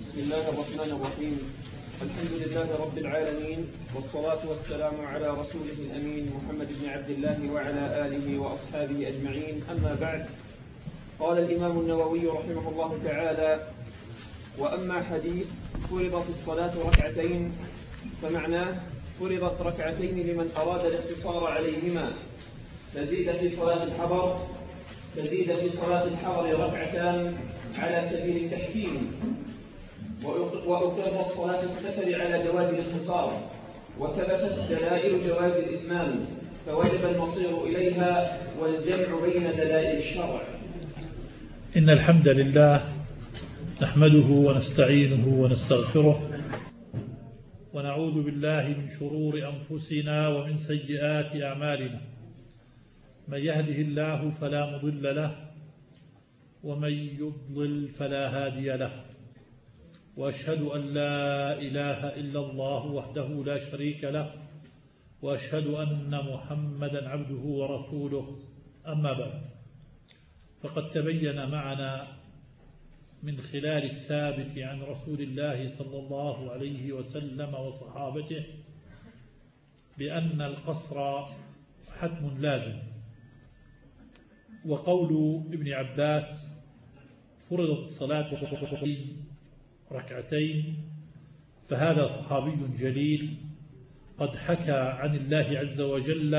بسم الله الرحمن الرحيم. الحمد لله رب العالمين والصلاة والسلام على رسوله الأمين محمد بن عبد الله وعلى آله وأصحابه أجمعين. أما بعد قال الإمام النووي رحمه الله تعالى وأما حديث فرضت الصلاة ركعتين فمعناه فرضت ركعتين لمن أراد الاقتصار عليهما. تزيد في صلاة الحضر تزيد في صلاة الحضر ركعتان على سبيل التحكيم. وأقرت صلاة السفر على جواز الاقتصار وثبتت دلائل جواز الإتمام فوجب المصير إليها والجمع بين دلائل الشرع. إن الحمد لله نحمده ونستعينه ونستغفره ونعوذ بالله من شرور أنفسنا ومن سيئات أعمالنا. من يهده الله فلا مضل له ومن يضلل فلا هادي له. وأشهد أن لا إله إلا الله وحده لا شريك له وأشهد أن محمدا عبده ورسوله. أما بعد فقد تبين معنا من خلال الثابت عن رسول الله صلى الله عليه وسلم وصحابته بأن القصر حتم لازم. وقول ابن عباس فرضت الصلاة ركعتين فهذا صحابي جليل قد حكى عن الله عز وجل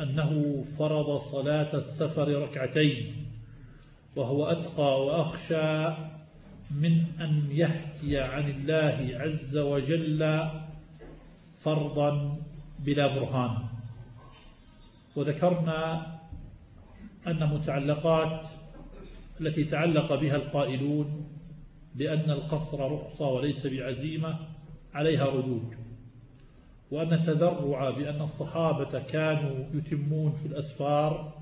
أنه فرض صلاة السفر ركعتين وهو أتقى وأخشى من أن يحكي عن الله عز وجل فرضا بلا برهان. وذكرنا أن متعلقات التي تعلق بها القائلون بأن القصر رخصة وليس بعزيمة عليها ردود. وأن تذرع بأن الصحابة كانوا يتمون في الأسفار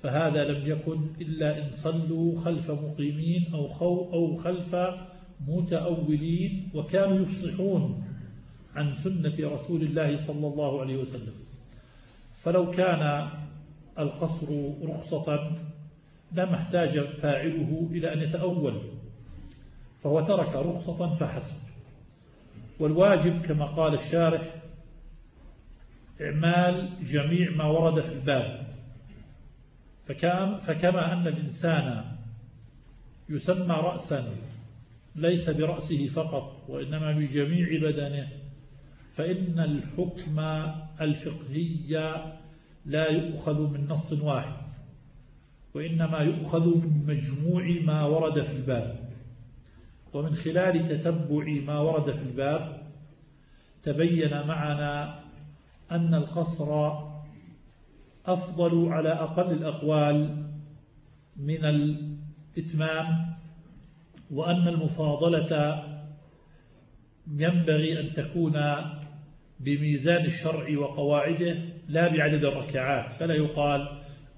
فهذا لم يكن إلا إن صلوا خلف مقيمين أو, خو أو خلف متأولين وكانوا يفصحون عن سنة رسول الله صلى الله عليه وسلم. فلو كان القصر رخصة لما احتاج فاعله إلى أن يتأول. فهو ترك رخصة فحسب. والواجب كما قال الشارح إعمال جميع ما ورد في الباب. فكما أن الإنسان يسمى رأسا ليس برأسه فقط وإنما بجميع بدنه فإن الحكم الفقهي لا يؤخذ من نص واحد وإنما يؤخذ من مجموع ما ورد في الباب. ومن خلال تتبع ما ورد في الباب تبين معنا أن القصر أفضل على أقل الأقوال من الإتمام وأن المفاضلة ينبغي أن تكون بميزان الشرع وقواعده لا بعدد الركعات. فلا يقال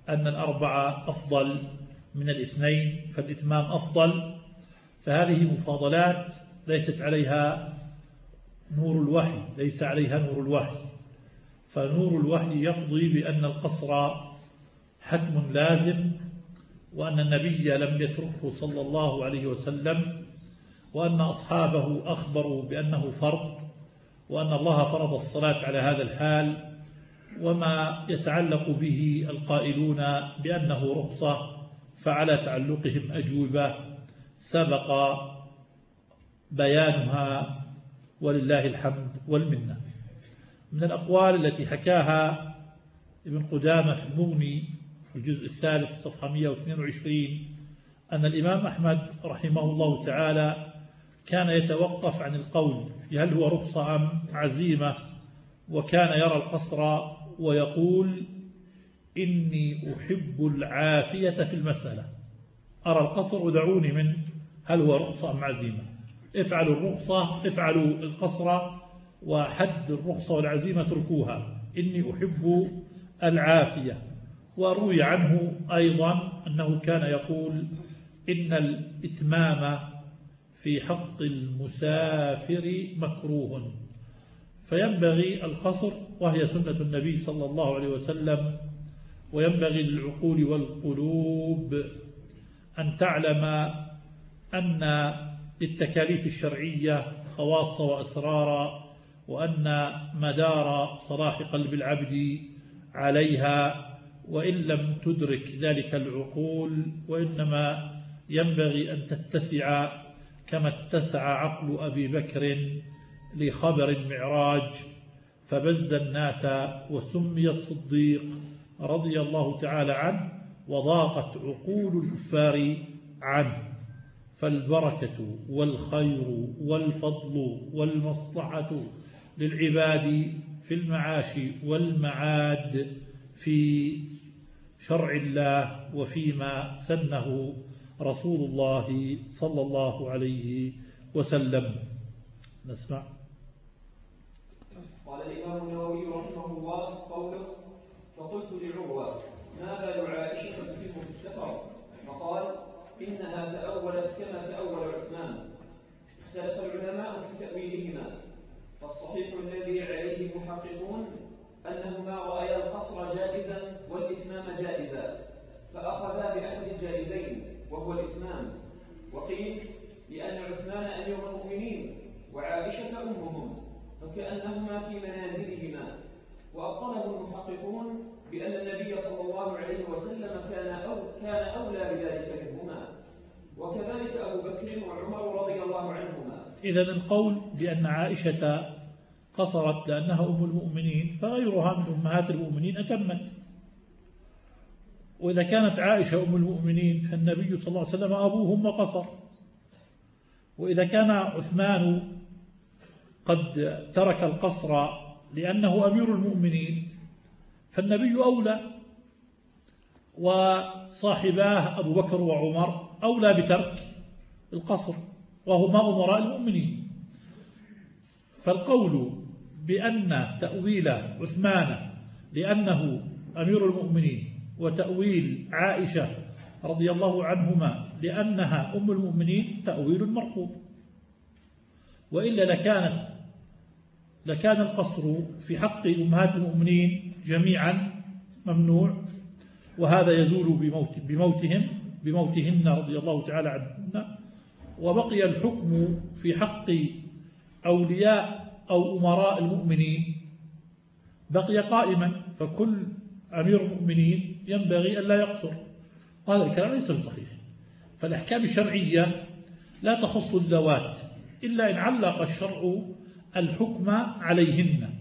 أن الأربعة أفضل من الاثنين فالإتمام أفضل. فهذه مفاضلات ليست عليها نور الوحي ليس عليها نور الوحي. فنور الوحي يقضي بأن القصر حتم لازم وأن النبي لم يتركه صلى الله عليه وسلم وأن أصحابه أخبروا بأنه فرض وأن الله فرض الصلاة على هذا الحال وما يتعلق به القائلون بأنه رخصة فعلى تعلقهم أجوبة. سبق بيانها ولله الحمد والمنة. من الأقوال التي حكاها ابن قدامة في المغني في الجزء الثالث صفحة 122 أن الإمام أحمد رحمه الله تعالى كان يتوقف عن القول هل هو رخصة أم عزيمة وكان يرى القصر ويقول إني أحب العافية في المسألة. أرى القصر ودعوني من هل هو رخصة أم عزيمة؟ افعلوا الرخصة افعلوا القصر وحد الرخصة والعزيمة تركوها إني أحب العافية. وروي عنه أيضا أنه كان يقول إن الإتمام في حق المسافر مكروه. فينبغي القصر وهي سنة النبي صلى الله عليه وسلم وينبغي للعقول والقلوب أن تعلم أن للتكاليف الشرعية خواص وأسرارا وأن مدار صلاح قلب العبد عليها وإن لم تدرك ذلك العقول وإنما ينبغي أن تتسع كما اتسع عقل أبي بكر لخبر المعراج. فبز الناس وسمي الصديق رضي الله تعالى عنه وضاقت عقول الكفار عنه. فالبركة والخير والفضل والمصلحة للعباد في المعاش والمعاد في شرع الله وفيما سنه رسول الله صلى الله عليه وسلم. نسمع. قال الإمام النووي رحمه الله قوله فقلت لعروة ما بال عائشة في السفر؟ فقال إنها تأولت كما تأول عثمان. اختلف العلماء في تأويلهما. فالصحيح الذي عليه المحققون أنهما رأيا القصر جائزا والإتمام جائزا فأخذا بأحد الجائزين وهو الإتمام. وقيل لأن عثمان أمير المؤمنين وعائشة أمهم فكأنهما في منازلهما. وأبطله المحققون بأن النبي صلى الله عليه وسلم كان أو كان أولى بذلك منهما. وكذلك أبو بكر وعمر رضي الله عنهما. إذا القول بأن عائشة قصرت لأنها أم المؤمنين فغيرها من أمهات المؤمنين أتمت. وإذا كانت عائشة أم المؤمنين فالنبي صلى الله عليه وسلم أبوهم وقصر. وإذا كان عثمان قد ترك القصر لأنه أمير المؤمنين فالنبي أولى وصاحباه أبو بكر وعمر أولى بترك القصر وهما أمراء المؤمنين. فالقول بأن تأويل عثمان لأنه أمير المؤمنين وتأويل عائشة رضي الله عنهما لأنها أم المؤمنين تأويل مرفوض. وإلا لكانت لكان القصر في حق أمهات المؤمنين جميعا ممنوع وهذا يزول بموت بموتهم بموتهن رضي الله تعالى عنهن. وبقي الحكم في حق أولياء أو أمراء المؤمنين. بقي قائما فكل أمير المؤمنين ينبغي أن لا يقصر. هذا الكلام ليس صحيح فالأحكام الشرعية لا تخص الذوات إلا إن علق الشرع الحكم عليهن.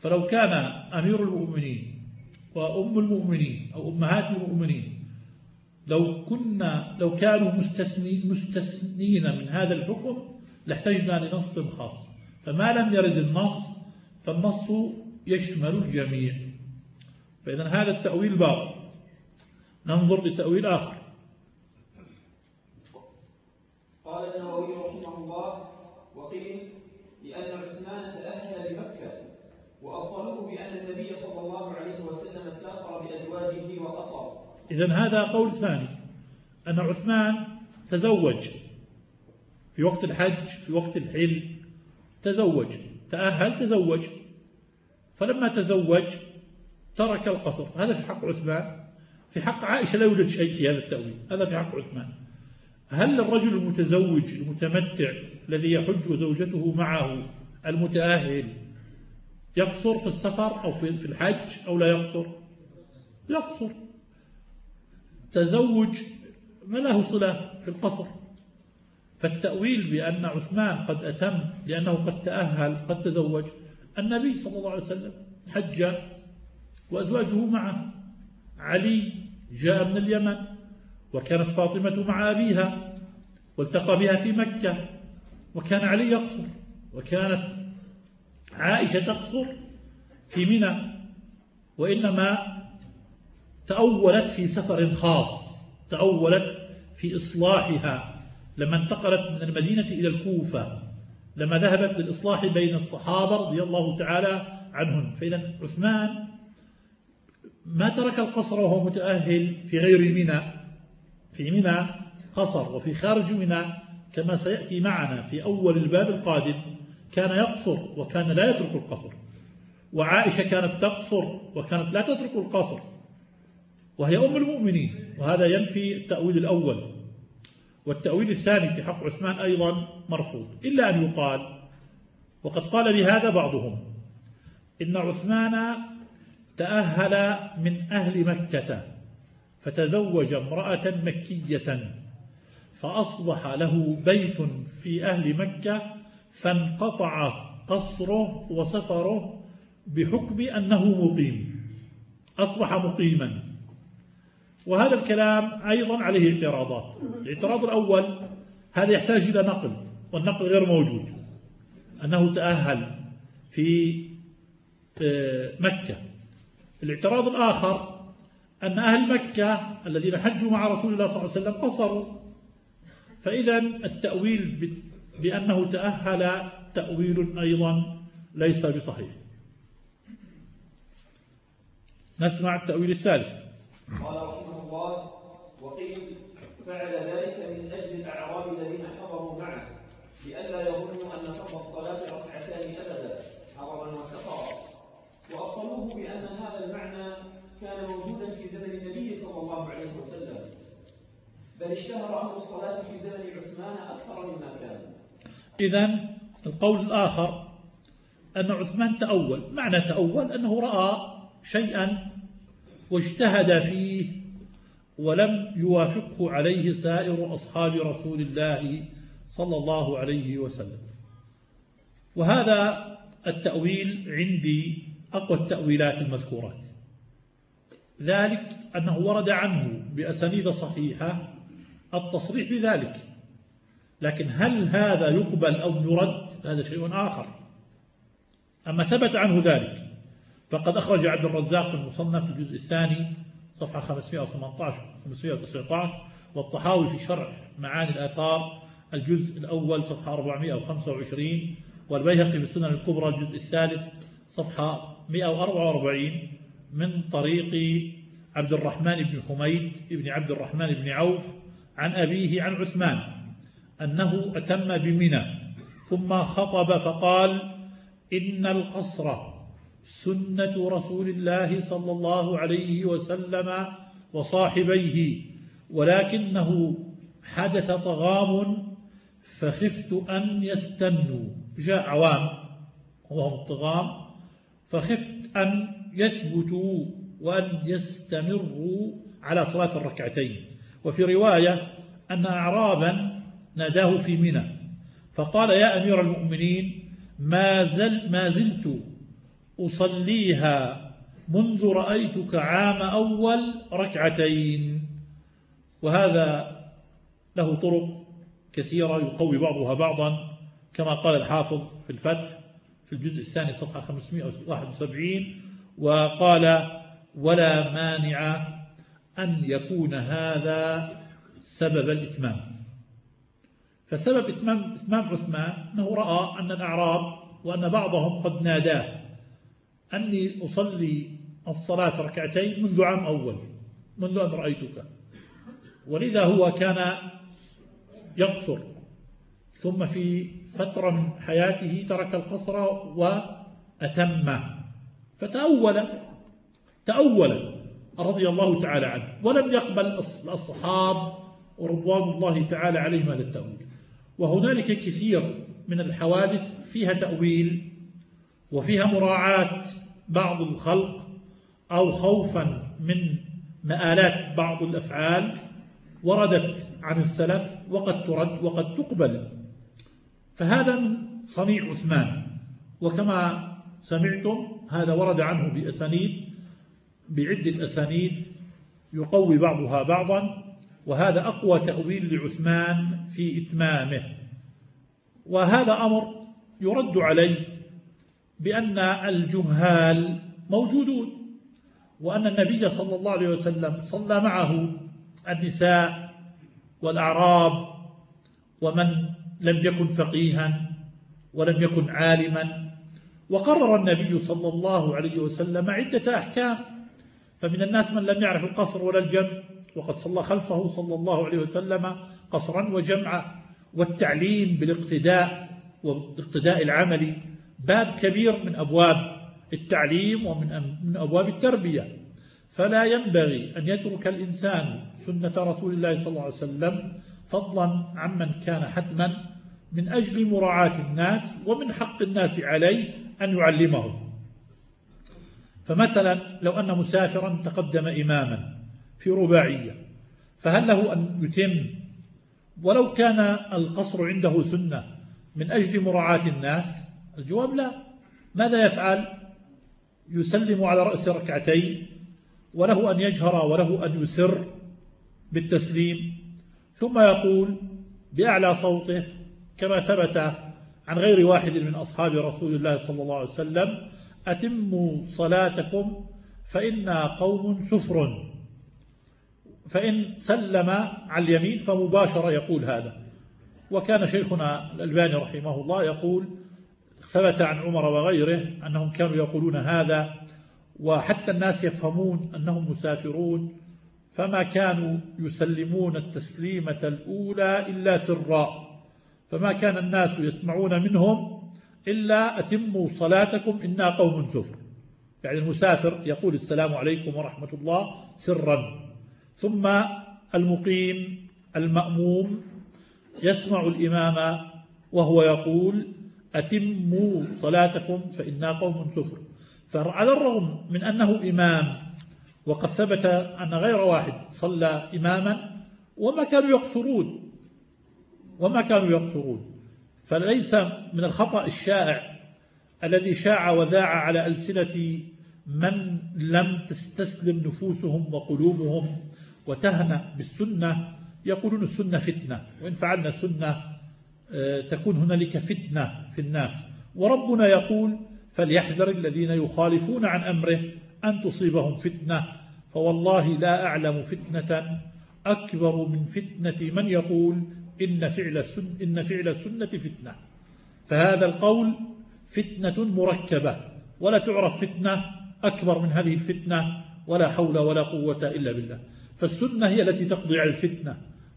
فلو كان أمير المؤمنين وأم المؤمنين أو أمهات المؤمنين لو كنا لو كانوا مستثنين من هذا الحكم لاحتجنا لنص خاص. فما لم يرد النص فالنص يشمل الجميع. فإذا هذا التأويل باطل. ننظر لتأويل آخر. قال النووي رحمه الله وقيل لأن عثمان تأهل وأبطلوه بأن النبي صلى الله عليه وسلم سافر بأزواجه وقصر إذا هذا قول ثاني أن عثمان تزوج في وقت الحج في وقت الحل تزوج تأهل تزوج. فلما تزوج ترك القصر. هذا في حق عثمان. في حق عائشة لا يوجد شيء في هذا التأويل. هذا في حق عثمان. هل الرجل المتزوج المتمتع الذي يحج وزوجته معه المتأهل يقصر في السفر أو في الحج أو لا يقصر؟ يقصر. تزوج ما له صلة في القصر. فالتأويل بأن عثمان قد أتم لأنه قد تأهل قد تزوج النبي صلى الله عليه وسلم حج وأزواجه معه. علي جاء من اليمن وكانت فاطمة مع أبيها والتقى بها في مكة وكان علي يقصر وكانت عائشة تقصر في منى وإنما تأولت في سفر خاص تأولت في إصلاحها. لما انتقلت من المدينة إلى الكوفة لما ذهبت للإصلاح بين الصحابة رضي الله تعالى عنهم. فإذا عثمان ما ترك القصر وهو متأهل في غير منى في منى قصر وفي خارج منى كما سيأتي معنا في أول الباب القادم. كان يقصر وكان لا يترك القصر. وعائشة كانت تقصر وكانت لا تترك القصر. وهي أم المؤمنين وهذا ينفي التأويل الأول. والتأويل الثاني في حق عثمان أيضا مرفوض إلا أن يقال وقد قال بهذا بعضهم إن عثمان تأهل من أهل مكة فتزوج امرأة مكية فأصبح له بيت في أهل مكة فانقطع قصره وسفره بحكم أنه مقيم. أصبح مقيما. وهذا الكلام أيضا عليه اعتراضات. الاعتراض الأول هذا يحتاج إلى نقل والنقل غير موجود. أنه تأهل في آه، مكة. الاعتراض الآخر أن أهل مكة الذين حجوا مع رسول الله صلى الله عليه وسلم قصروا. فإذا التأويل بأنه تأهل تأويل أيضا ليس بصحيح. نسمع التأويل الثالث. قال رحمه الله وقيل فعل ذلك من أجل الأعراب الذين حضروا معه لئلا يظنوا أن فرض الصلاة ركعتان أبدا حضرا وسفرا وأبطلوه بأن هذا المعنى كان موجودا في زمن النبي صلى الله عليه وسلم بل اشتهر أمر الصلاة في زمن عثمان أكثر مما كان. إذا القول الآخر أن عثمان تأول. معنى تأول أنه رأى شيئا واجتهد فيه ولم يوافقه عليه سائر أصحاب رسول الله صلى الله عليه وسلم. وهذا التأويل عندي أقوى التأويلات المذكورات. ذلك أنه ورد عنه بأسانيد صحيحة التصريح بذلك. لكن هل هذا يقبل أو يرد؟ هذا شيء آخر. أما ثبت عنه ذلك فقد أخرج عبد الرزاق المصنف في الجزء الثاني صفحة 518 519 والطحاوي في شرح معاني الآثار الجزء الأول صفحة 425 والبيهقي في السنن الكبرى الجزء الثالث صفحة 144 من طريق عبد الرحمن بن حميد بن عبد الرحمن بن عوف عن أبيه عن عثمان. أنه أتم بمنى ثم خطب فقال إن القصر سنة رسول الله صلى الله عليه وسلم وصاحبيه ولكنه حدث طغام فخفت أن يستنوا. جاء عوام وهم الطغام فخفت أن يثبتوا وأن يستمروا على صلاة الركعتين. وفي رواية أن أعرابا ناداه في منى. فقال يا أمير المؤمنين ما, زل ما زلت أصليها منذ رأيتك عام أول ركعتين. وهذا له طرق كثيرة يقوي بعضها بعضا كما قال الحافظ في الفتح في الجزء الثاني صفحة 571 وقال ولا مانع أن يكون هذا سبب الإتمام. فسبب إتمام, إتمام عثمان أنه رأى أن الأعراب وأن بعضهم قد ناداه. أني أصلي الصلاة ركعتين منذ عام أول منذ أن رأيتك. ولذا هو كان يقصر. ثم في فترة من حياته ترك القصر وأتمه فتأول تأول رضي الله تعالى عنه ولم يقبل الأصحاب ورضوان الله تعالى عليهم هذا التأويل وهنالك كثير من الحوادث فيها تأويل وفيها مراعاة بعض الخلق أو خوفا من مآلات بعض الأفعال وردت عن السلف وقد ترد وقد تقبل. فهذا صنيع عثمان. وكما سمعتم هذا ورد عنه بأسانيد بعدة أسانيد يقوي بعضها بعضا. وهذا أقوى تأويل لعثمان في إتمامه. وهذا أمر يرد عليه بأن الجهال موجودون وأن النبي صلى الله عليه وسلم صلى معه النساء والأعراب ومن لم يكن فقيها ولم يكن عالما. وقرر النبي صلى الله عليه وسلم عدة أحكام فمن الناس من لم يعرف القصر ولا الجمع وقد صلى خلفه صلى الله عليه وسلم قصرا وجمعا والتعليم بالاقتداء والاقتداء العملي باب كبير من أبواب التعليم ومن من أبواب التربية. فلا ينبغي أن يترك الإنسان سنة رسول الله صلى الله عليه وسلم فضلا عمن كان حتما من أجل مراعاة الناس ومن حق الناس عليه أن يعلمهم. فمثلا لو أن مسافرا تقدم إماما في رباعية فهل له أن يتم؟ ولو كان القصر عنده سنة من أجل مراعاة الناس؟ الجواب لا. ماذا يفعل؟ يسلم على رأس ركعتين وله أن يجهر وله أن يسر بالتسليم. ثم يقول بأعلى صوته كما ثبت عن غير واحد من أصحاب رسول الله صلى الله عليه وسلم أتموا صلاتكم فإنا قوم سفر. فإن سلم على اليمين فمباشرة يقول هذا. وكان شيخنا الألباني رحمه الله يقول ثبت عن عمر وغيره أنهم كانوا يقولون هذا وحتى الناس يفهمون أنهم مسافرون فما كانوا يسلمون التسليمة الأولى إلا سرا فما كان الناس يسمعون منهم إلا أتموا صلاتكم إنا قوم سفر يعني المسافر يقول السلام عليكم ورحمة الله سرا. ثم المقيم المأموم يسمع الإمام وهو يقول أتموا صلاتكم فإنا قوم سفر فعلى الرغم من أنه إمام وقد ثبت أن غير واحد صلى إماما وما كانوا يقصرون. وما كانوا يقصرون. فليس من الخطأ الشائع الذي شاع وذاع على ألسنة من لم تستسلم نفوسهم وقلوبهم وتهنأ بالسنة. يقولون السنة فتنة وإن فعلنا السنة آه، تكون هنالك فتنة في الناس. وربنا يقول فليحذر الذين يخالفون عن أمره أن تصيبهم فتنة. فوالله لا أعلم فتنة أكبر من فتنة من يقول إن فعل السنة, إن فعل السنة فتنة. فهذا القول فتنة مركبة. ولا تعرف فتنة أكبر من هذه الفتنة ولا حول ولا قوة إلا بالله. فالسنة هي التي تقضي على الفتنة.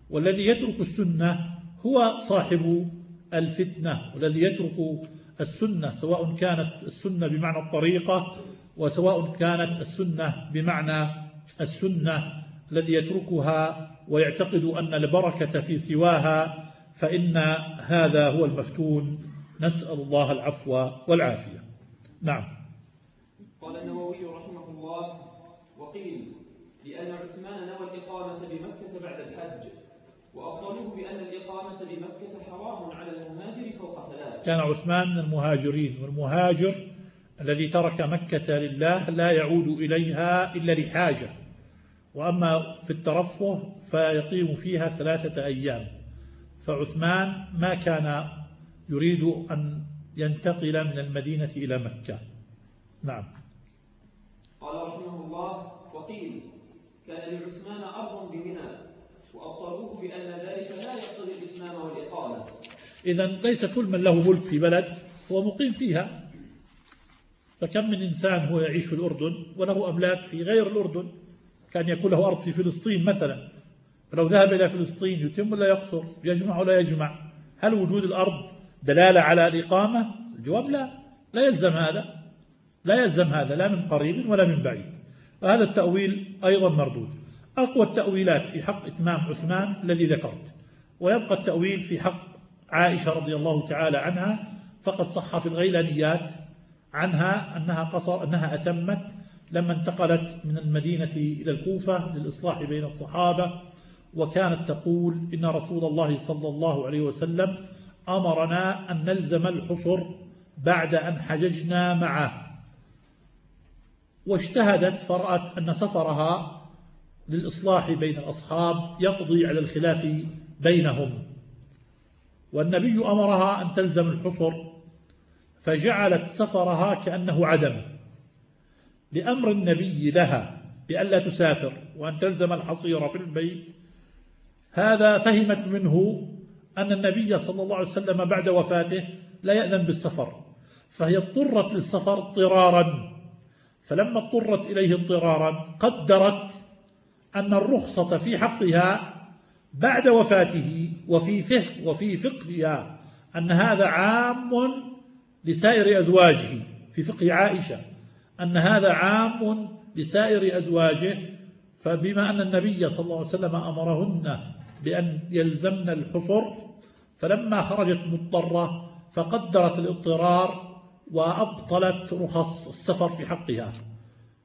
والذي يترك السنة هو صاحب الفتنة. والذي يترك السنة سواء كانت السنة بمعنى الطريقة وسواء كانت السنة بمعنى السنة الذي يتركها ويعتقد أن البركة في سواها فإن هذا هو المفتون نسأل الله العفو والعافية. نعم. قال النووي رحمه الله وقيل لأن عثمان نوى الإقامة بمكة بعد الحج وأفضلوه بأن الإقامة بمكة حرام على المهاجر فوق ثلاث. كان عثمان من المهاجرين والمهاجر الذي ترك مكة لله لا يعود إليها إلا لحاجة. وأما في الترفه فيقيم فيها ثلاثة أيام. فعثمان ما كان يريد أن ينتقل من المدينة إلى مكة. نعم. قال رحمه الله وقيل كان لعثمان أرض بمنى وأبطلوه بأن ذلك لا يقتضي الإتمام والإقامة. إذا ليس كل من له ملك في بلد هو مقيم فيها. فكم من إنسان هو يعيش في الأردن وله أملاك في غير الأردن. كان يكون له أرض في فلسطين مثلا. فلو ذهب إلى فلسطين يتم ولا يقصر؟ يجمع ولا يجمع؟ هل وجود الأرض دلالة على الإقامة؟ الجواب لا. لا يلزم هذا. لا يلزم هذا لا من قريب ولا من بعيد. وهذا التأويل أيضا مردود. أقوى التأويلات في حق إتمام عثمان الذي ذكرت. ويبقى التأويل في حق عائشة رضي الله تعالى عنها فقد صح في الغيلانيات عنها أنها, قصر أنها أتمت لما انتقلت من المدينة إلى الكوفة للإصلاح بين الصحابة وكانت تقول إن رسول الله صلى الله عليه وسلم أمرنا أن نلزم الحصر بعد أن حججنا معه. واجتهدت فرأت أن سفرها للإصلاح بين الأصحاب يقضي على الخلاف بينهم. والنبي أمرها أن تلزم الحصر فجعلت سفرها كأنه عدم. لأمر النبي لها بألا تسافر وأن تلزم الحصير في البيت. هذا فهمت منه أن النبي صلى الله عليه وسلم بعد وفاته لا يأذن بالسفر. فهي اضطرت للسفر اضطرارا. فلما اضطرت إليه اضطرارا قدرت أن الرخصة في حقها بعد وفاته وفي فقه وفي فقهها أن هذا عام لسائر أزواجه في فقه عائشة. أن هذا عام لسائر أزواجه فبما أن النبي صلى الله عليه وسلم أمرهن بأن يلزمن الحصر فلما خرجت مضطرة فقدرت الاضطرار وأبطلت رخص السفر في حقها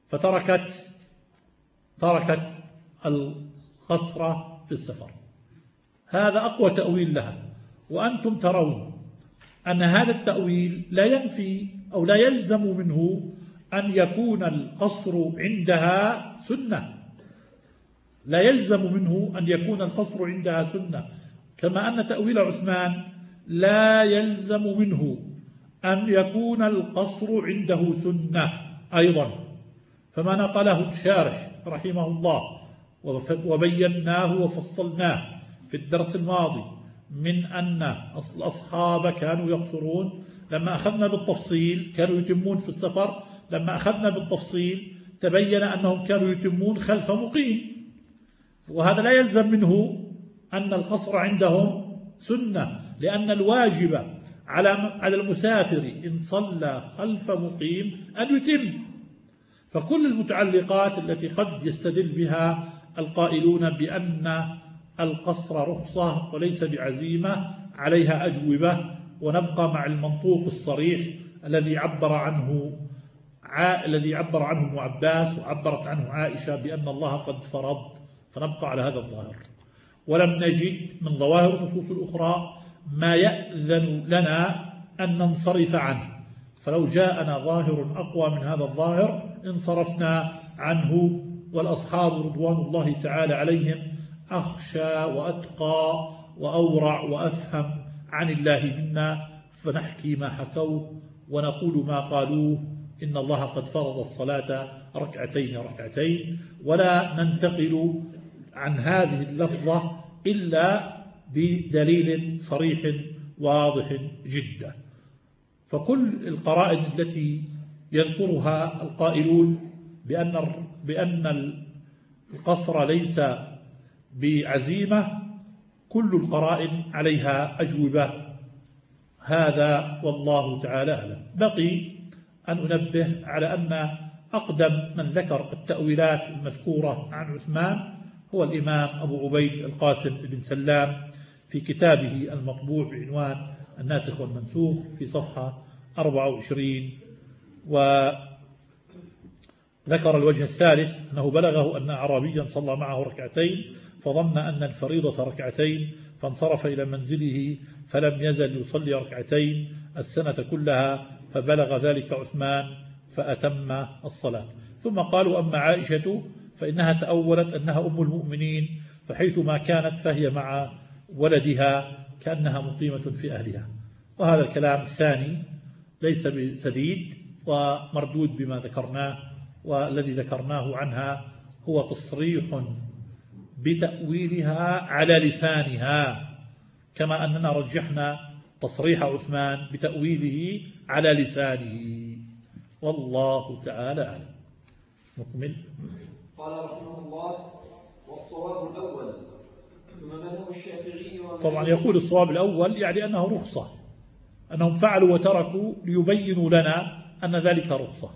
فتركت تركت القصر في السفر. هذا أقوى تأويل لها. وأنتم ترون أن هذا التأويل لا ينفي أو لا يلزم منه أن يكون القصر عندها سنة. لا يلزم منه أن يكون القصر عندها سنة. كما أن تأويل عثمان لا يلزم منه أن يكون القصر عنده سنة أيضا. فما نقله الشارح رحمه الله وبيناه وفصلناه في الدرس الماضي من أن الأصحاب كانوا يقصرون. لما أخذنا بالتفصيل كانوا يتمون في السفر لما أخذنا بالتفصيل تبين أنهم كانوا يتمون خلف مقيم. وهذا لا يلزم منه أن القصر عندهم سنة لأن الواجب على على المسافر إن صلى خلف مقيم أن يتم. فكل المتعلقات التي قد يستدل بها القائلون بأن القصر رخصة وليس بعزيمة عليها أجوبة ونبقى مع المنطوق الصريح الذي عبر عنه الذي عبر عنه عباس وعبرت عنه عائشة بأن الله قد فرض فنبقى على هذا الظاهر. ولم نجد من ظواهر النصوص الأخرى ما يأذن لنا أن ننصرف عنه. فلو جاءنا ظاهر أقوى من هذا الظاهر انصرفنا عنه والأصحاب رضوان الله تعالى عليهم أخشى وأتقى وأورع وأفهم عن الله منا فنحكي ما حكوه ونقول ما قالوه إن الله قد فرض الصلاة ركعتين ركعتين ولا ننتقل عن هذه اللفظة إلا بدليل صريح واضح جدا. فكل القرائن التي يذكرها القائلون بأن بأن القصر ليس بعزيمة كل القرائن عليها أجوبة. هذا والله تعالى أعلم. بقي أن أنبه على أن أقدم من ذكر التأويلات المذكورة عن عثمان هو الإمام أبو عبيد القاسم بن سلام في كتابه المطبوع بعنوان الناسخ والمنسوخ في صفحة 24 و ذكر الوجه الثالث أنه بلغه أن أعرابيا صلى معه ركعتين فظن أن الفريضة ركعتين فانصرف إلى منزله فلم يزل يصلي ركعتين السنة كلها فبلغ ذلك عثمان فأتم الصلاة. ثم قالوا أما عائشة فإنها تأولت أنها أم المؤمنين فحيثما كانت فهي مع ولدها كأنها مقيمة في أهلها. وهذا الكلام الثاني ليس بسديد ومردود بما ذكرناه والذي ذكرناه عنها هو تصريح بتأويلها على لسانها كما أننا رجحنا تصريح عثمان بتأويله على لسانه. والله تعالى أعلم. نكمل. قال رحمه الله والصواب الأول. ثم مذهب الشافعي طبعا يقول الصواب الأول يعني أنه رخصة. أنهم فعلوا وتركوا ليبينوا لنا أن ذلك رخصة.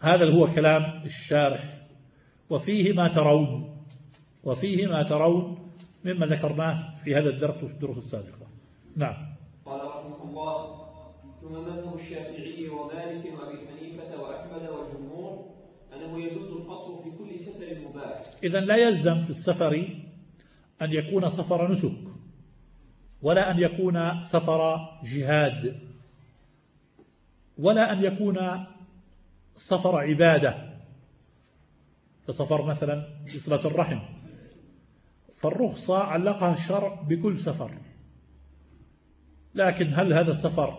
هذا هو كلام الشارح. وفيه ما ترون. وفيه ما ترون مما ذكرناه في هذا الدرس وفي الدروس السابقة نعم. قال رحمه الله ثم مذهب الشافعي ومالك وأبي حنيفة وأحمد والجمهور أنه يجوز القصر في كل سفر مباح. إذا لا يلزم في السفر أن يكون سفر نسك ولا أن يكون سفر جهاد ولا أن يكون سفر عبادة. كسفر مثلا صلة الرحم. فالرخصة علقها الشرع بكل سفر. لكن هل هذا السفر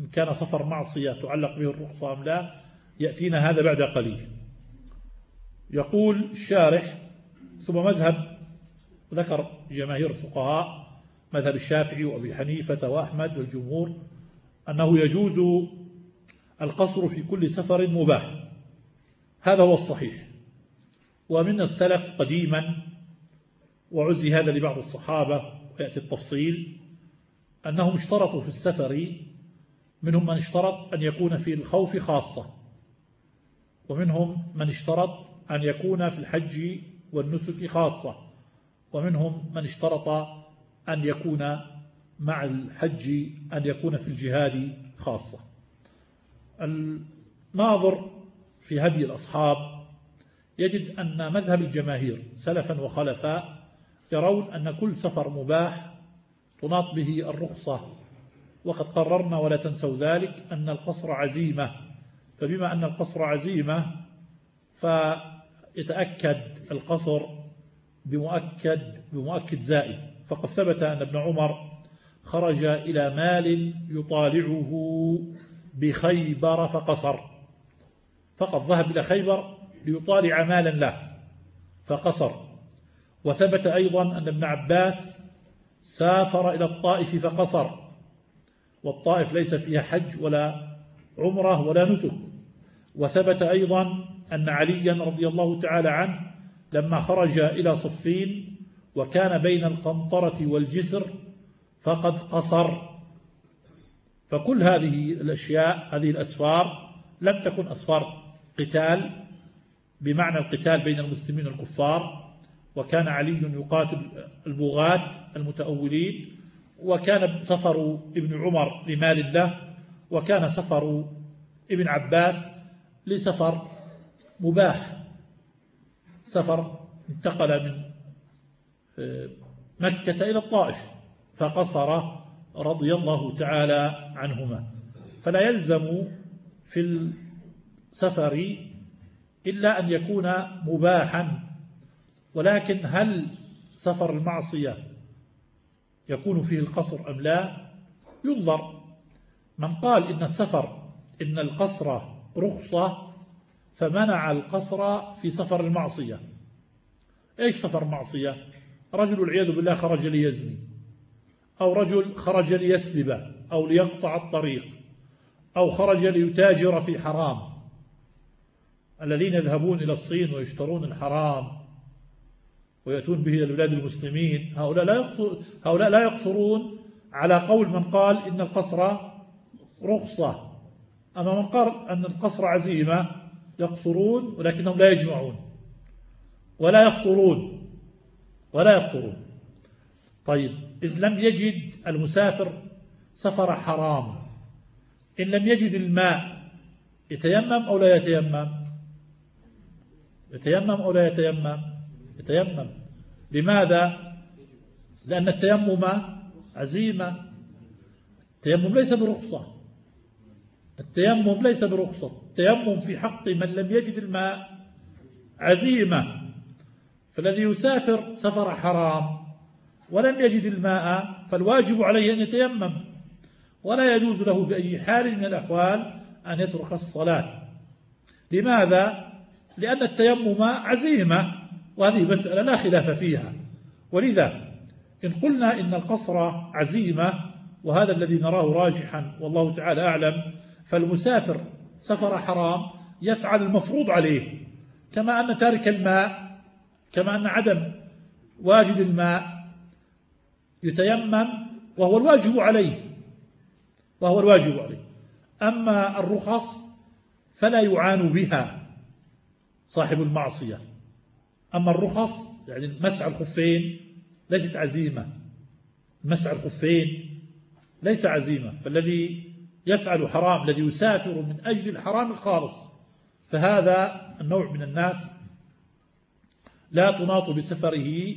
إن كان سفر معصية تعلق به الرخصة أم لا يأتينا هذا بعد قليل. يقول الشارح ثم مذهب ذكر جماهير الفقهاء مذهب الشافعي وأبي حنيفة وأحمد والجمهور أنه يجوز القصر في كل سفر مباح. هذا هو الصحيح. ومن السلف قديما وعزي هذا لبعض الصحابة ويأتي التفصيل أنهم اشترطوا في السفر منهم من اشترط أن يكون في الخوف خاصة ومنهم من اشترط أن يكون في الحج والنسك خاصة ومنهم من اشترط أن يكون مع الحج أن يكون في الجهاد خاصة. الناظر في هدي الأصحاب يجد أن مذهب الجماهير سلفا وخلفا يرون أن كل سفر مباح تناط به الرخصة. وقد قررنا ولا تنسوا ذلك أن القصر عزيمة. فبما أن القصر عزيمة فيتأكد القصر بمؤكد بمؤكد زائد. فقد ثبت أن ابن عمر خرج إلى مال يطالعه بخيبر فقصر. فقد ذهب إلى خيبر ليطالع مالا له فقصر. وثبت أيضا أن ابن عباس سافر إلى الطائف فقصر. والطائف ليس فيها حج ولا عمرة ولا نسك. وثبت أيضا أن عليا رضي الله تعالى عنه لما خرج إلى صفين وكان بين القنطرة والجسر فقد قصر. فكل هذه الأشياء هذه الأسفار لم تكن أسفار قتال بمعنى القتال بين المسلمين والكفار. وكان علي يقاتل البغاة المتأولين وكان سفر ابن عمر لمال الله وكان سفر ابن عباس لسفر مباح. سفر انتقل من آه، مكة إلى الطائف فقصر رضي الله تعالى عنهما. فلا يلزم في السفر إلا أن يكون مباحا. ولكن هل سفر المعصية يكون فيه القصر أم لا؟ ينظر. من قال إن السفر إن القصر رخصة فمنع القصر في سفر المعصية. إيش سفر المعصية رجل العياذ بالله خرج ليزني أو رجل خرج ليسلب أو ليقطع الطريق أو خرج ليتاجر في حرام. الذين يذهبون إلى الصين ويشترون الحرام ويأتون به إلى البلاد المسلمين. هؤلاء لا هؤلاء لا يقصرون على قول من قال إن القصر رخصة. أما من قال أن القصر عزيمة يقصرون ولكنهم لا يجمعون. ولا يفطرون ولا يفطرون طيب إذ لم يجد المسافر سفر حرام إن لم يجد الماء يتيمم أو لا يتيمم؟ يتيمم أو لا يتيمم؟ يتيمم. لماذا؟ لأن التيمم عزيمة. التيمم ليس برخصة. التيمم ليس برخصة. التيمم في حق من لم يجد الماء عزيمة. فالذي يسافر سفر حرام ولم يجد الماء فالواجب عليه أن يتيمم. ولا يجوز له بأي حال من الأحوال أن يترك الصلاة. لماذا؟ لأن التيمم عزيمة. وهذه مسألة لا خلاف فيها. ولذا إن قلنا إن القصر عزيمة وهذا الذي نراه راجحا والله تعالى أعلم فالمسافر سفر حرام يفعل المفروض عليه كما أن تارك الماء كما أن عدم واجد الماء يتيمم وهو الواجب عليه وهو الواجب عليه. أما الرخص فلا يعان بها صاحب المعصية. أما الرخص يعني مسع الخفين ليست عزيمة مسع الخفين ليس عزيمة. فالذي يفعل حرام الذي يسافر من أجل الحرام الخالص فهذا النوع من الناس لا تناط بسفره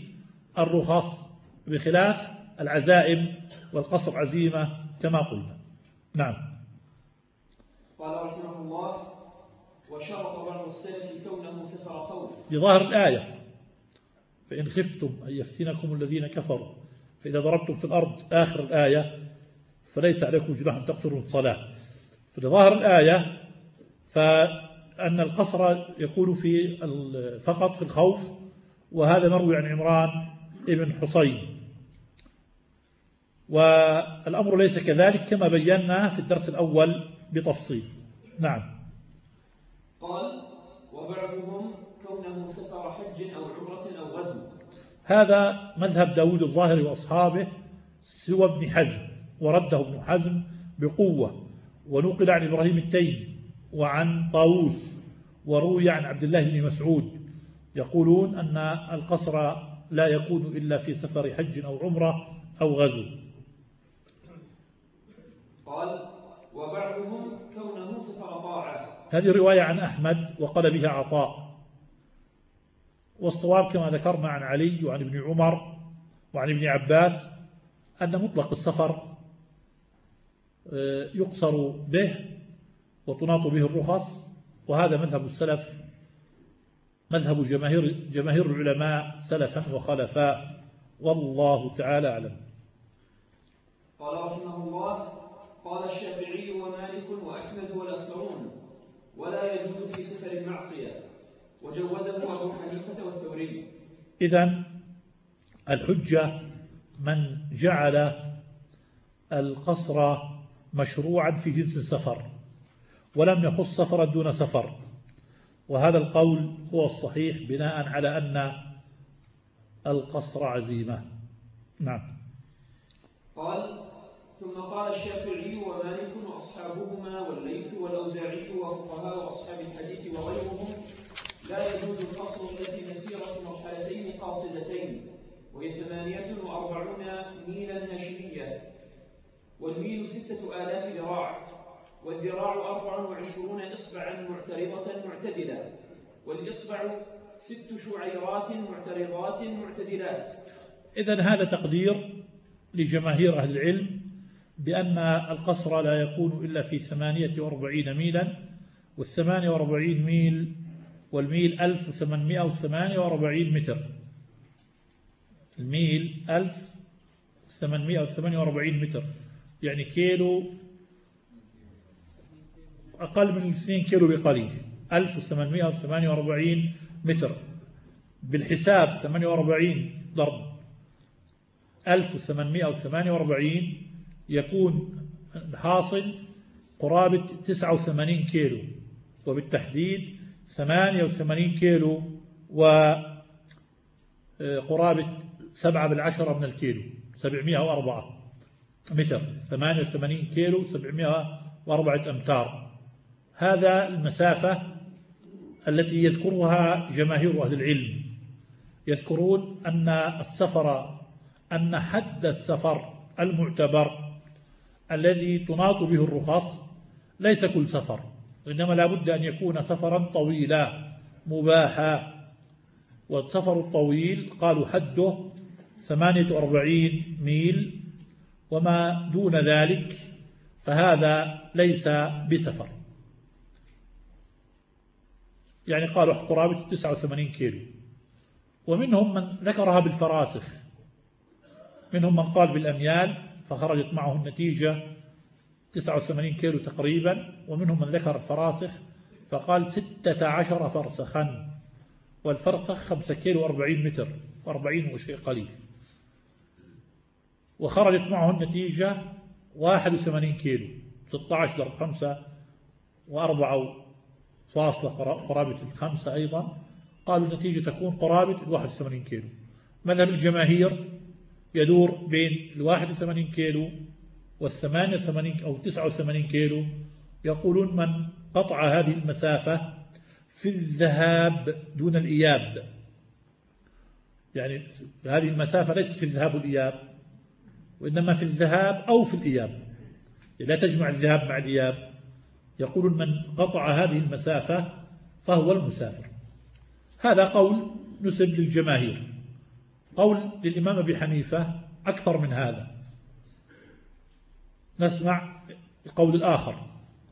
الرخص بخلاف العزائم والقصر عزيمة كما قلنا. نعم. قال رحمه الله وشرط بعض السلف كونه سفر خوف بظاهر الآية. فإن خفتم أن يفتنكم الذين كفروا فإذا ضربتم في الأرض آخر الآية فليس عليكم جناح أن تقتلوا الصلاة. فلظاهر الآية فأن القصر يكون في فقط في الخوف وهذا مروي عن عمران ابن حصين. والأمر ليس كذلك كما بينا في الدرس الأول بتفصيل. نعم. قال وبعضهم كونه سفر حج أو عمرة أو غزو. هذا مذهب داود الظاهر وأصحابه سوى ابن حزم ورده ابن حزم بقوة. ونقل عن إبراهيم التيمي وعن طاووس وروي عن عبد الله بن مسعود. يقولون أن القصر لا يكون إلا في سفر حج أو عمرة أو غزو. قال وبعضهم هذه رواية عن أحمد وقال بها عطاء. والصواب كما ذكرنا عن علي وعن ابن عمر وعن ابن عباس أن مطلق السفر آه، يقصر به وتناط به الرخص وهذا مذهب السلف مذهب جماهير, جماهير العلماء سلفا وخلفا والله تعالى أعلم. قال رحمه الله قال الشافعي ومالك وأحمد والأكثرون ولا يجوز في سفر المعصية. وجوزه أبو حنيفة والثوري. إذا الحجة من جعل القصر مشروعا في جنس السفر ولم يخص سفرا دون سفر. وهذا القول هو الصحيح بناء على أن القصر عزيمة. نعم. قال ثم قال الشافعي ومالك وأصحابهما والليث والأوزاعي وفقهاء أصحاب الحديث وغيرهم لا يجوز القصر التي مسيرة مرحلتين قاصدتين وهي ثمانية وأربعون ميلا هاشمية والميل ستة آلاف ذراع والذراع أربع وعشرون إصبعا معترضة معتدلة والإصبع ست شعيرات معترضات معتدلات. إذا هذا تقدير لجماهير أهل العلم بأن القصر لا يكون إلا في ثمانية وأربعين ميلا والثمانية وأربعين ميل والميل ألف وثمانمائة وثمانية وأربعين متر. الميل ألف وثمانمائة وثمانية وأربعين متر. يعني كيلو أقل من 2 كيلو بقليل. 1848 متر. بالحساب 48 ضرب. 1848 يكون حاصل قرابة 89 كيلو وبالتحديد 88 كيلو وقرابة آه، 7 بالعشرة من الكيلو 704 متر 88 كيلو 704 أمتار. هذا المسافة التي يذكرها جماهير أهل العلم. يذكرون أن السفر أن حد السفر المعتبر الذي تناط به الرخص ليس كل سفر إنما لا بد أن يكون سفرا طويلا مباحا. والسفر الطويل قالوا حده 48 ميل وما دون ذلك فهذا ليس بسفر. يعني قالوا قرابة 89 كيلو. ومنهم من ذكرها بالفراسخ منهم من قال بالأميال فخرجت معه النتيجة 89 كيلو تقريبا ومنهم من ذكر الفراسخ فقال 16 فرسخا والفرسخ 5 كيلو 40 متر 40 وشيء قليل. وخرجت معه النتيجة 81 كيلو 16 ضرب 5 و4 فاصلة قرابة الخمسة أيضا. قالوا النتيجة تكون قرابة ال 81 كيلو. مذهب الجماهير يدور بين ال 81 كيلو وال 88 أو 89 كيلو. يقولون من قطع هذه المسافة في الذهاب دون الإياب. يعني هذه المسافة ليست في الذهاب والإياب وإنما في الذهاب أو في الإياب. لا تجمع الذهاب مع الإياب. يقول من قطع هذه المسافة فهو المسافر. هذا قول نسب للجماهير. قول للإمام أبي حنيفة أكثر من هذا. نسمع القول الآخر.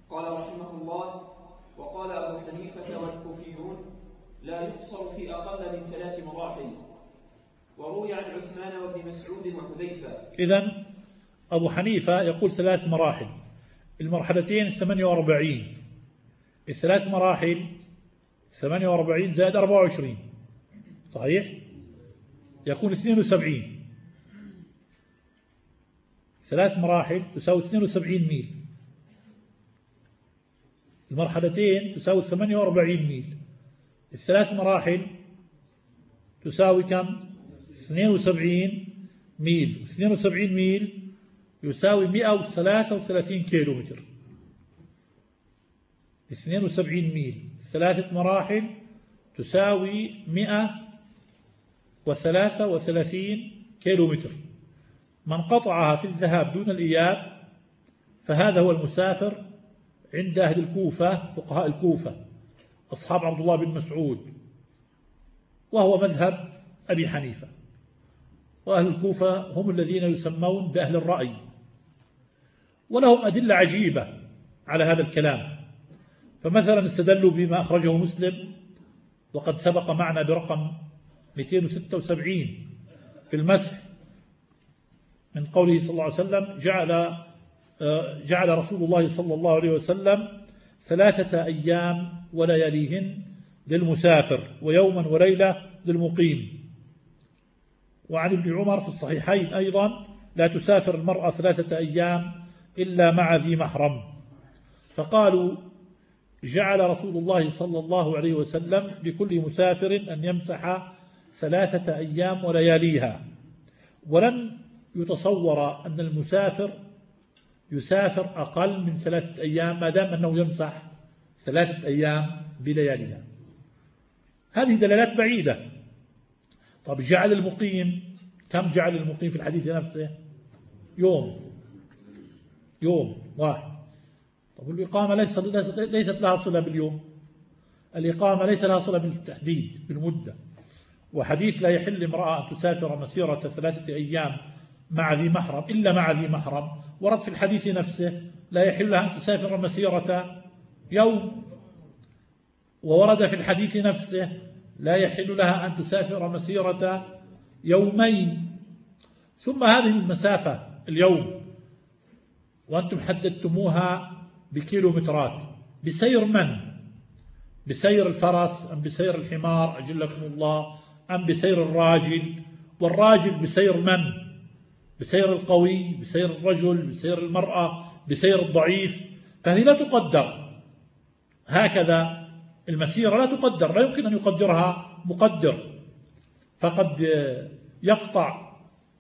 قال رحمه الله وقال أبو حنيفة والكوفيون لا يقصر في أقل من ثلاث مراحل. وروي عن عثمان وابن مسعود وحذيفة. إذا أبو حنيفة يقول ثلاث مراحل. المرحلتين 48 الثلاث مراحل 48 زائد 24 صحيح؟ يكون 72 ثلاث مراحل تساوي 72 ميل. المرحلتين تساوي 48 ميل. الثلاث مراحل تساوي كم؟ 72 ميل. 72 ميل يساوي 133 كيلو متر 72 ميل. ثلاثة مراحل تساوي 133 وثلاثة وثلاثين كيلو متر من قطعها في الذهاب دون الإياب فهذا هو المسافر عند أهل الكوفة فقهاء الكوفة. أصحاب عبد الله بن مسعود وهو مذهب أبي حنيفة. وأهل الكوفة هم الذين يسمون بأهل الرأي. ولهم أدلة عجيبة على هذا الكلام. فمثلا استدلوا بما أخرجه مسلم وقد سبق معنا برقم 276 في المسح من قوله صلى الله عليه وسلم جعل جعل رسول الله صلى الله عليه وسلم ثلاثة أيام ولياليهن للمسافر ويوما وليلة للمقيم. وعن ابن عمر في الصحيحين أيضا لا تسافر المرأة ثلاثة أيام إلا مع ذي محرم. فقالوا جعل رسول الله صلى الله عليه وسلم لكل مسافر أن يمسح ثلاثة أيام ولياليها. ولن يتصور أن المسافر يسافر أقل من ثلاثة أيام ما دام أنه يمسح ثلاثة أيام بلياليها. هذه دلالات بعيدة. طب جعل المقيم كم جعل المقيم في الحديث نفسه؟ يوم. يوم واحد. طب الإقامة ليست, لها صلة باليوم. الإقامة ليس لها صلة بالتحديد بالمدة. وحديث لا يحل امرأة أن تسافر مسيرة ثلاثة أيام مع ذي محرم إلا مع ذي محرم. ورد في الحديث نفسه لا يحل لها أن تسافر مسيرة يوم. وورد في الحديث نفسه لا يحل لها أن تسافر مسيرة يومين. ثم هذه المسافة اليوم وأنتم حددتموها بكيلومترات. بسير من؟ بسير الفرس أم بسير الحمار؟ أجلكم الله. أم بسير الراجل والراجل بسير من؟ بسير القوي بسير الرجل بسير المرأة بسير الضعيف. فهذه لا تقدر. هكذا المسيرة لا تقدر لا يمكن أن يقدرها مقدر. فقد يقطع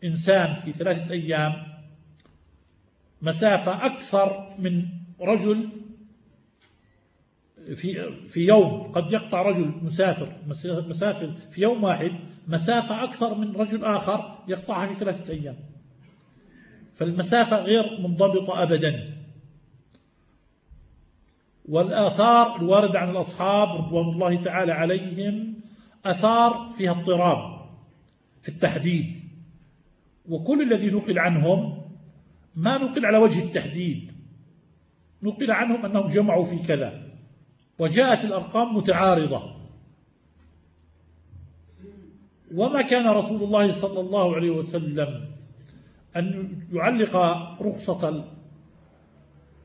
إنسان في ثلاثة أيام مسافة أكثر من رجل في في يوم قد يقطع رجل مسافر مسافر في يوم واحد مسافة أكثر من رجل آخر يقطعها في ثلاثة أيام. فالمسافة غير منضبطة أبدا. والآثار الواردة عن الأصحاب رضوان الله تعالى عليهم أثار فيها اضطراب في التحديد. وكل الذي نقل عنهم ما نقل على وجه التحديد. نقل عنهم أنهم جمعوا في كذا. وجاءت الأرقام متعارضة. وما كان رسول الله صلى الله عليه وسلم أن يعلق رخصة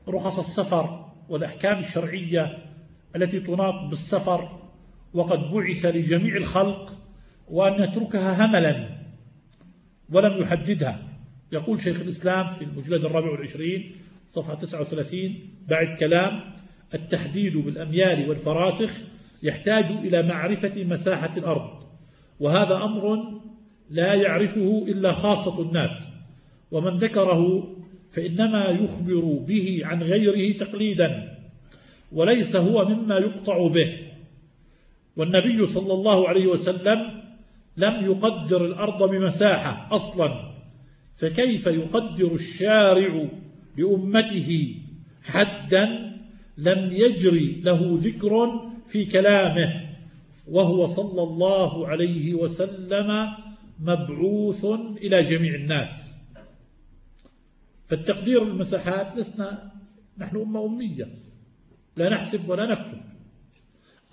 رخص السفر والأحكام الشرعية التي تناط بالسفر وقد بعث لجميع الخلق وأن يتركها هملا ولم يحددها. يقول شيخ الإسلام في المجلد الرابع والعشرين صفحة 39 بعد كلام التحديد بالأميال والفراسخ يحتاج إلى معرفة مساحة الأرض وهذا أمر لا يعرفه إلا خاصة الناس ومن ذكره فإنما يخبر به عن غيره تقليدا وليس هو مما يقطع به. والنبي صلى الله عليه وسلم لم يقدر الأرض بمساحة أصلا فكيف يقدر الشارع لأمته حدا لم يجري له ذكر في كلامه وهو صلى الله عليه وسلم مبعوث إلى جميع الناس. فالتقدير المساحات لسنا نحن أمة أمية لا نحسب ولا نكتب.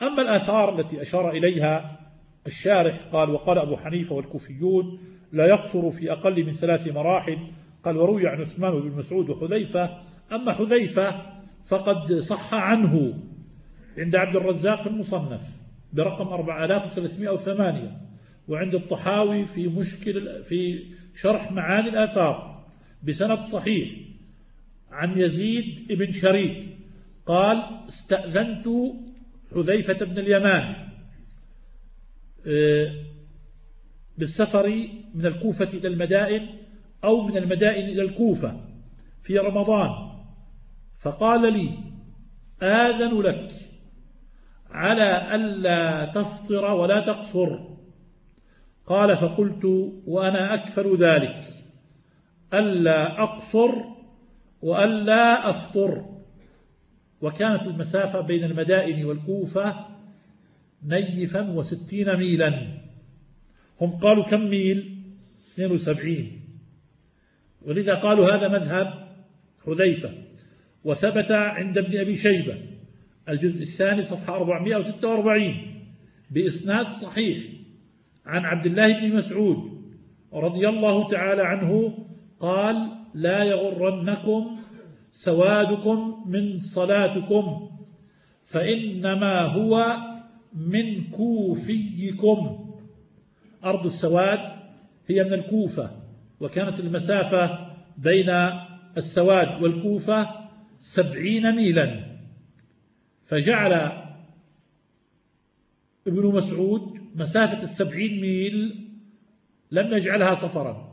أما الآثار التي أشار إليها الشارح قال وقال أبو حنيفة والكوفيون لا يقصر في أقل من ثلاث مراحل قال وروي عن عثمان بن مسعود وحذيفة أما حذيفة فقد صح عنه عند عبد الرزاق المصنف برقم 4308 وعند الطحاوي في مشكل في شرح معاني الآثار بسند صحيح عن يزيد بن شريك قال استأذنت حذيفة بن اليمان آه، بالسفر من الكوفة إلى المدائن أو من المدائن إلى الكوفة في رمضان. فقال لي آذن لك على ألا تفطر ولا تقصر قال فقلت وأنا أكثر ذلك. ألا أقصر وألا أفطر. وكانت المسافة بين المدائن والكوفة نيفا وستين ميلا. هم قالوا كم ميل؟ 72 ولذا قالوا هذا مذهب حذيفة. وثبت عند ابن أبي شيبة. الجزء الثاني صفحة 446 بإسناد صحيح. عن عبد الله بن مسعود رضي الله تعالى عنه قال لا يغرنكم سوادكم من صلاتكم فإنما هو من كوفيكم. أرض السواد هي من الكوفة وكانت المسافة بين السواد والكوفة سبعين ميلا. فجعل ابن مسعود مسافة السبعين ميل لم يجعلها سفرا.